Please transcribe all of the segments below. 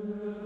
Amen.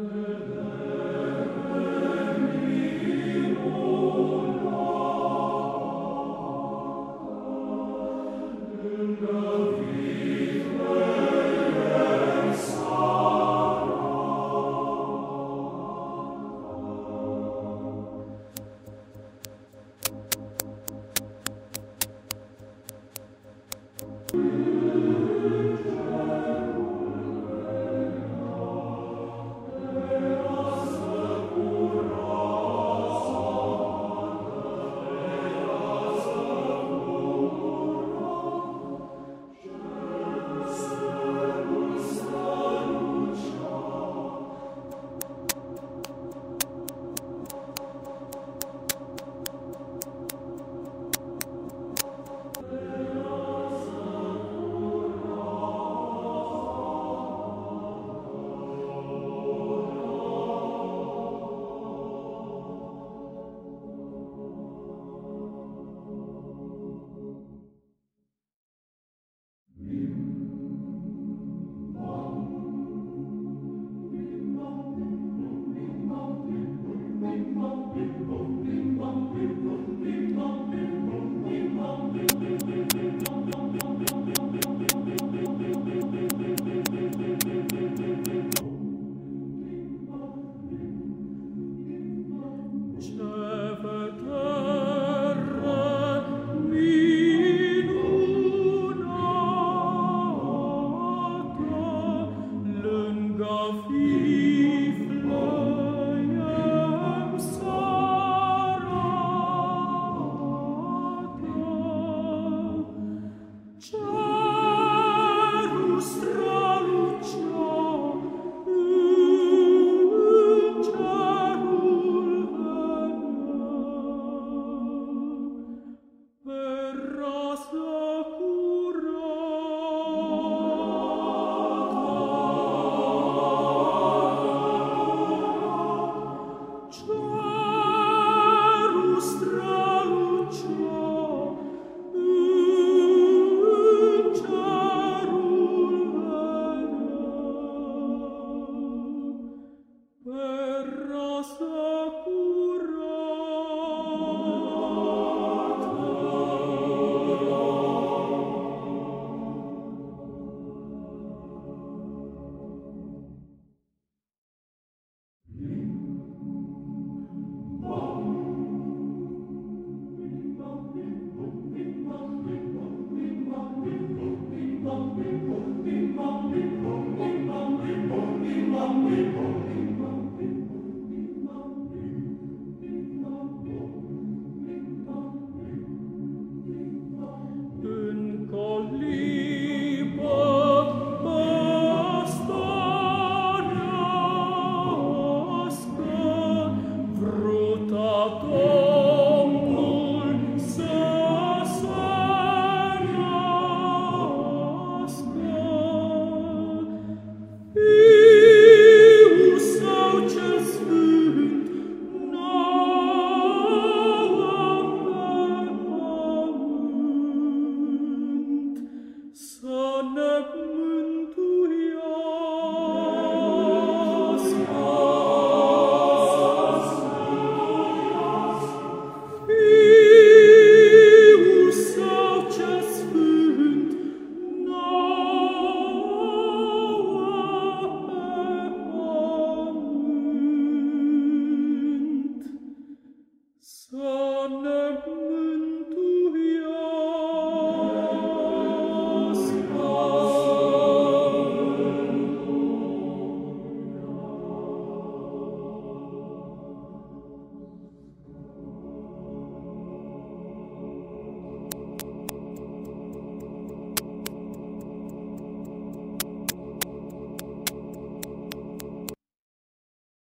We